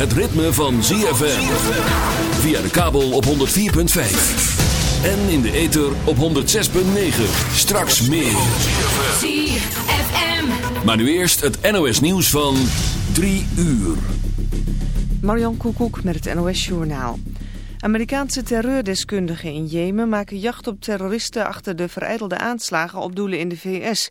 het ritme van ZFM. Via de kabel op 104.5. En in de ether op 106.9. Straks meer. ZFM. Maar nu eerst het NOS nieuws van 3 uur. Marion Koekoek met het NOS Journaal. Amerikaanse terreurdeskundigen in Jemen maken jacht op terroristen achter de vereidelde aanslagen op doelen in de VS.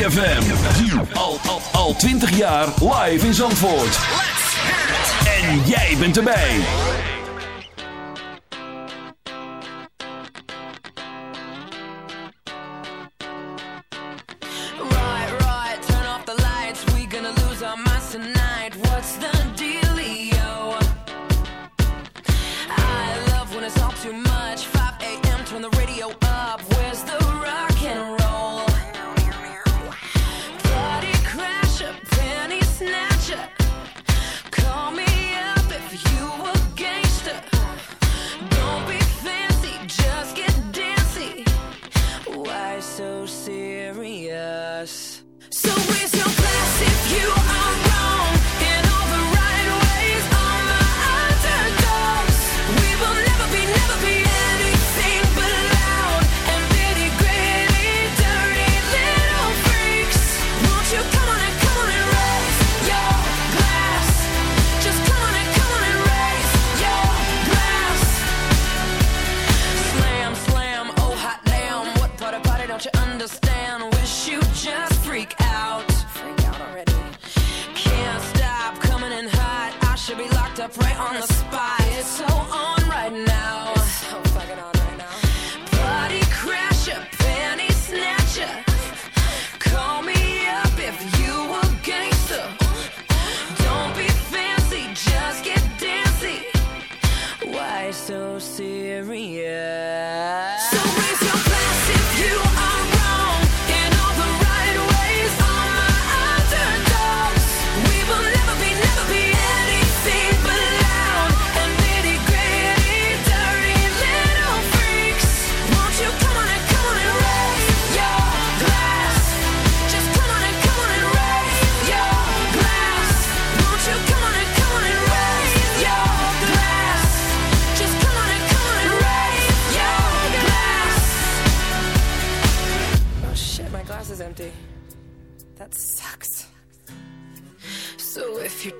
Al, al, al 20 jaar live in Zandvoort. En jij bent erbij. Right, right, turn off the lights. We gonna lose our minds tonight. What's the dealio? I love when it's all too much. 5 a.m. Turn the radio up. Where's the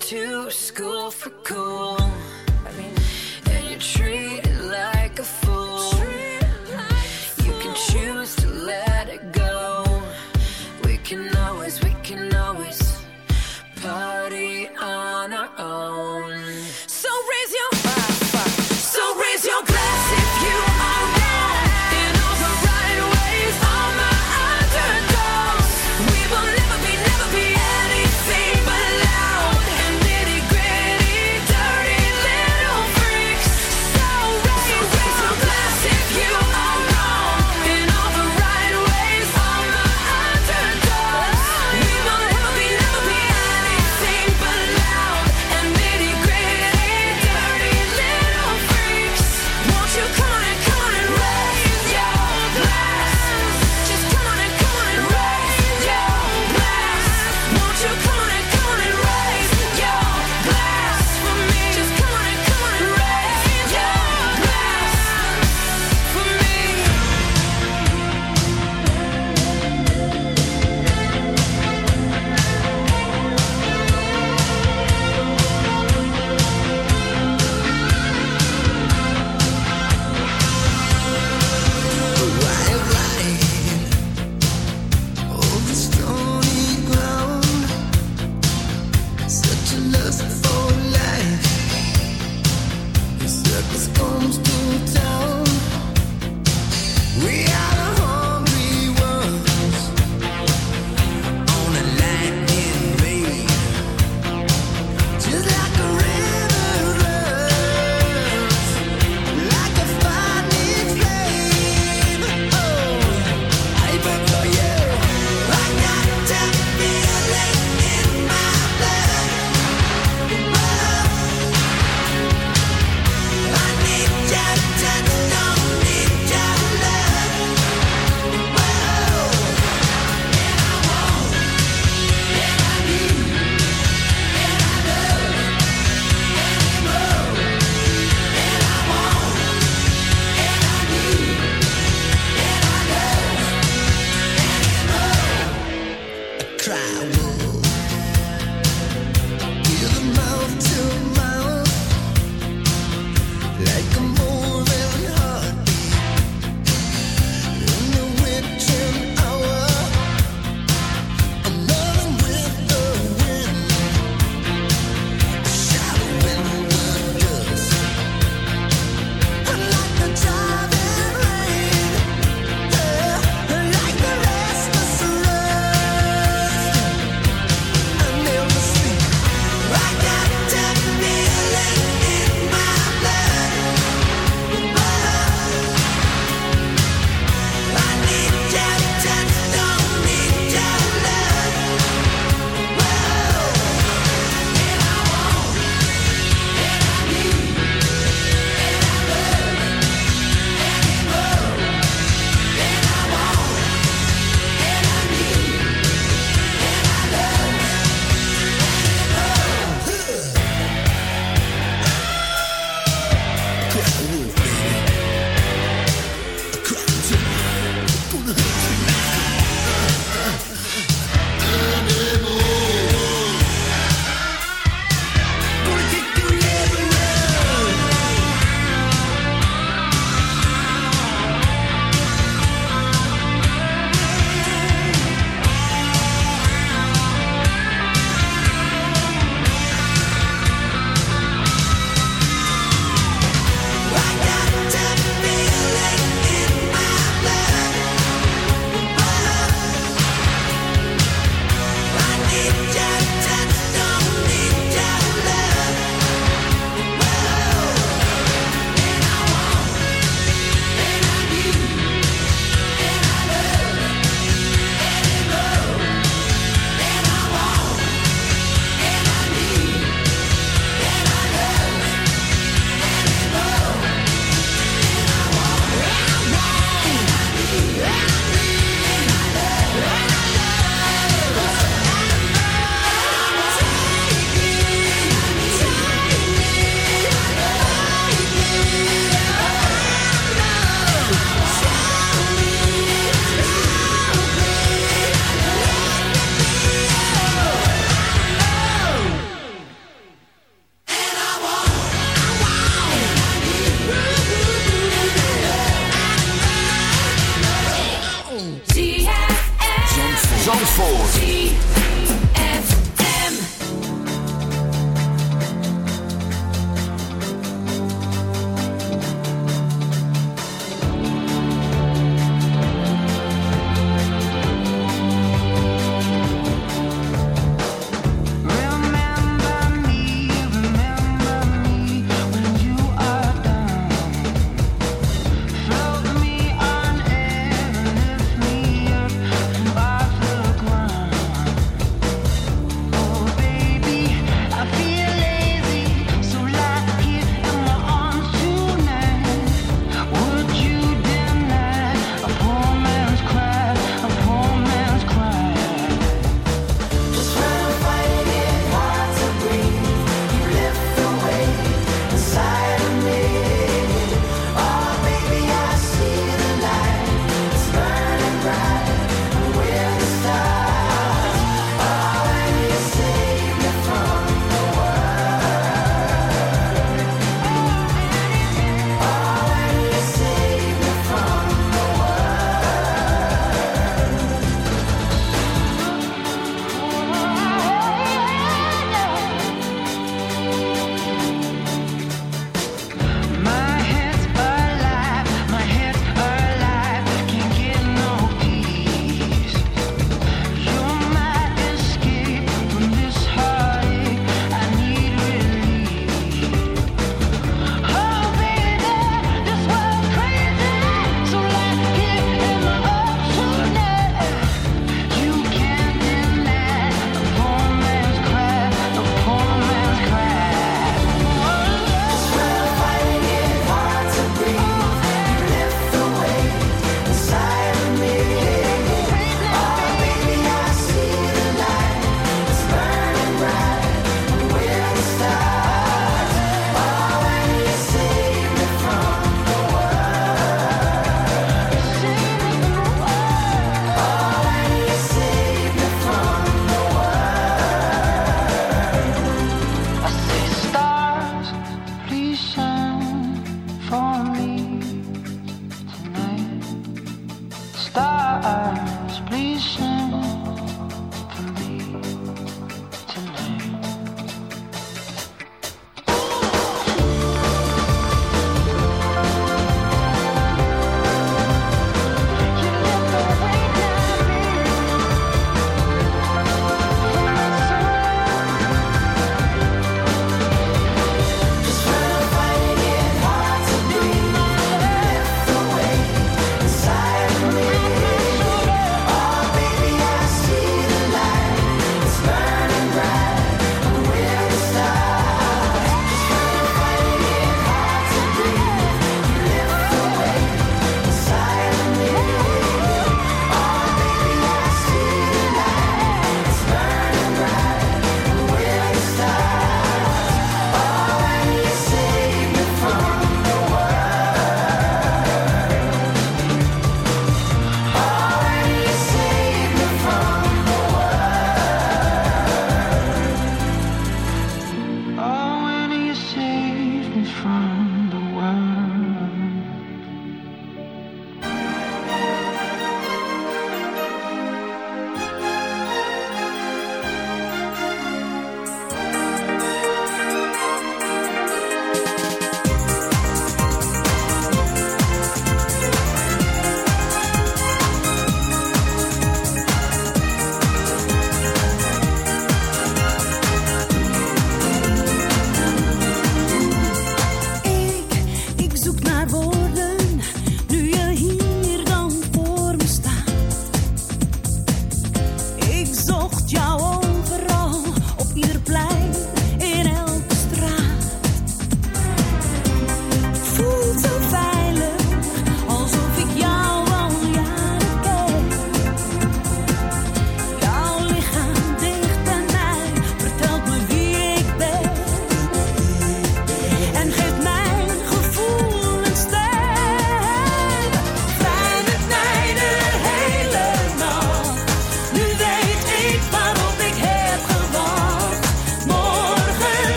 to school for cool. I mean, and you're true.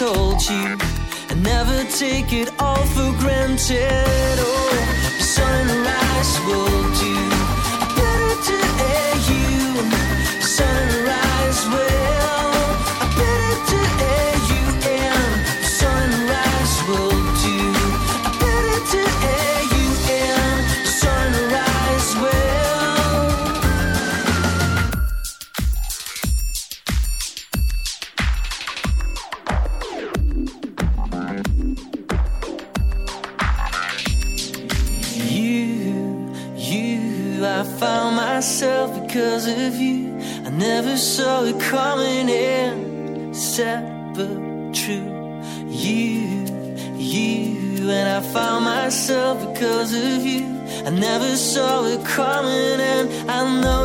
told you I never take it all for granted. Oh, the sunrise will. because of you. I never saw it coming, and I know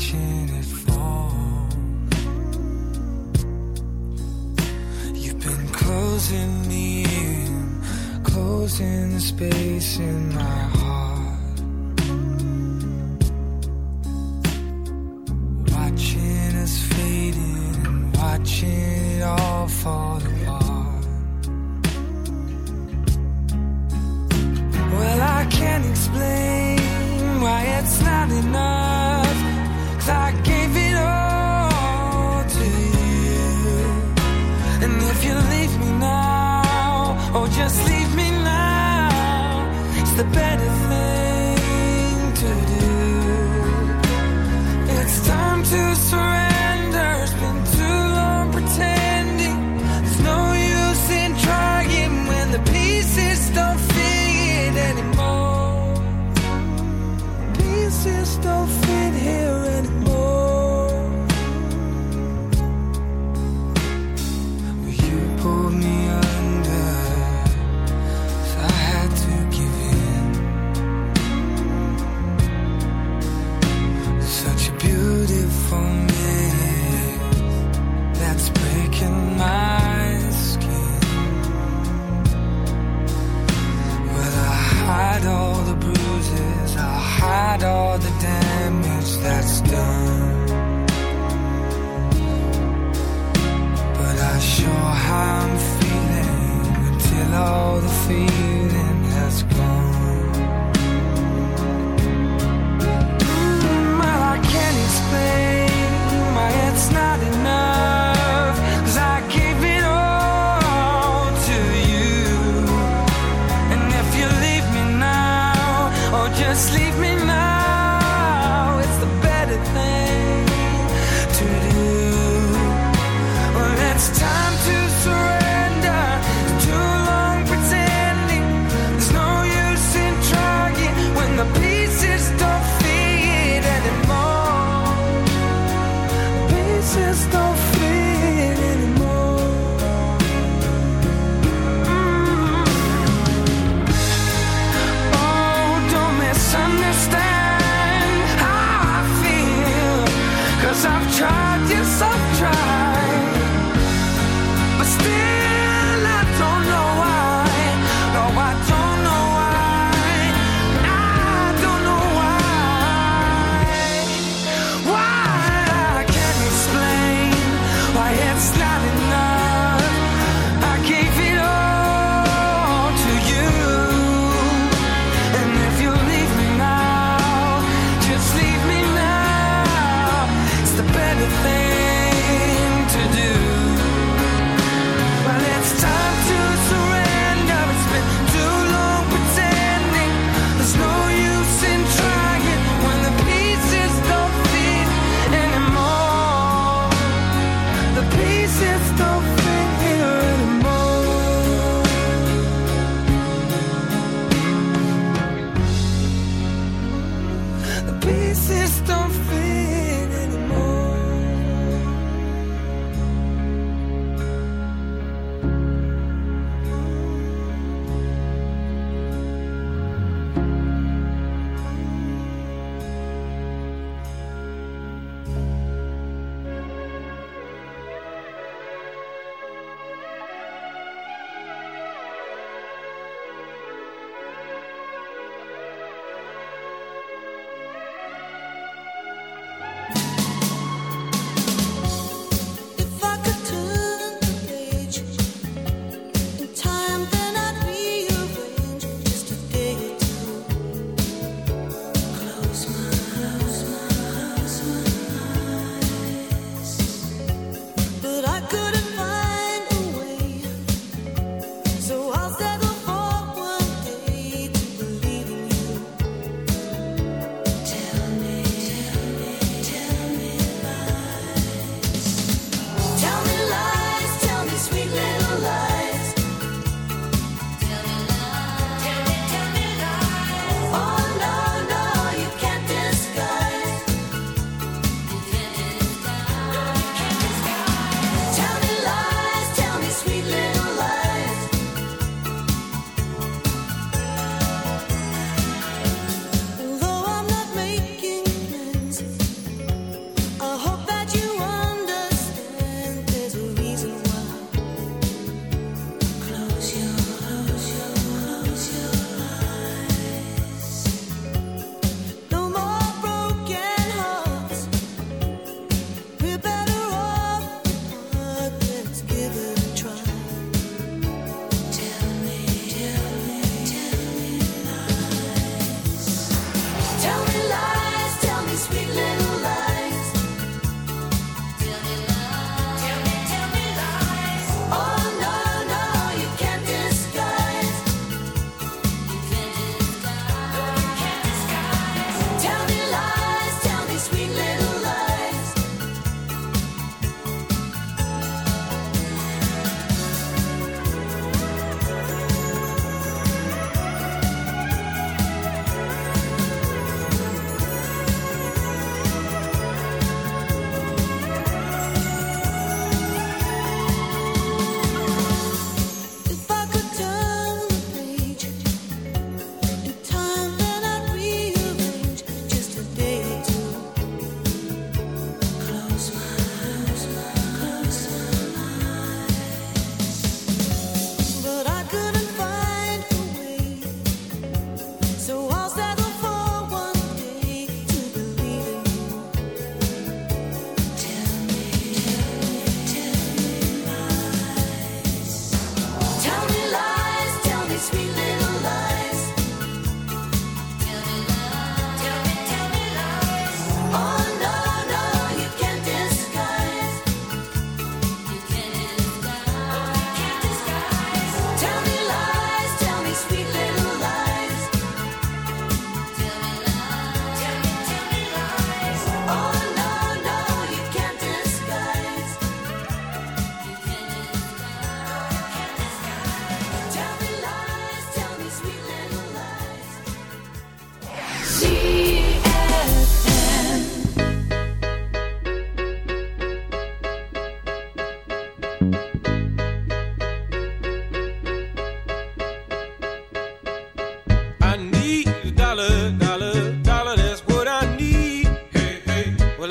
watching it fall. You've been closing me in, closing the space in my heart. just leave me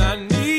I need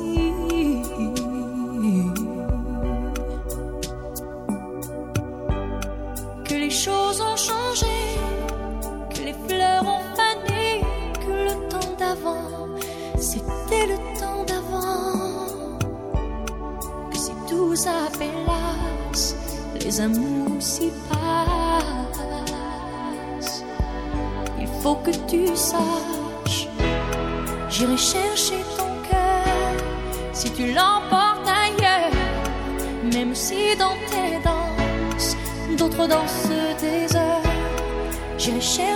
dans ce désert, je cherche.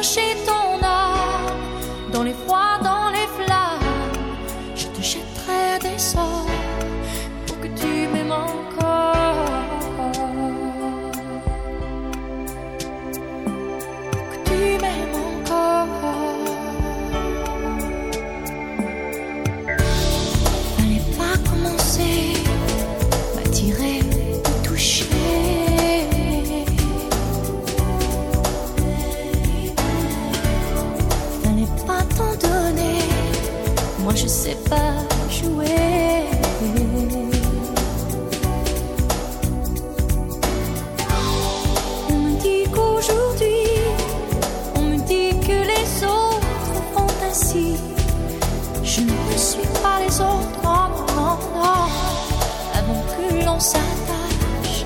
l'on s'attache,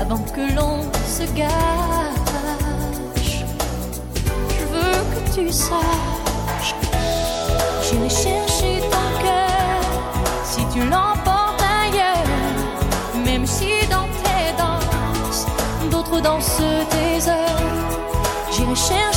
avant que l'on se gâche. Je veux que tu saches, j'irai chercher ton cœur si tu l'emportes ailleurs, même si dans tes danses, d'autres dansent tes heures. J'irai chercher